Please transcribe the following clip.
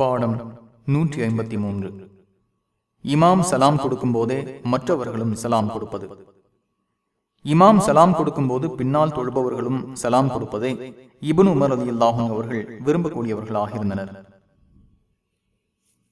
பாடம் நூற்றி ஐம்பத்தி மூன்று. இமாம் சலாம் கொடுக்கும் போதே மற்றவர்களும் சலாம் கொடுப்பது. இமாம் சலாம் கொடுக்கும்போது பின்னால் தொழுபவர்களும் சலாம் கொடுப்பதை இபுன் உமர் அலி அவர்கள் விரும்பக்கூடியவர்களாக இருந்தனர்.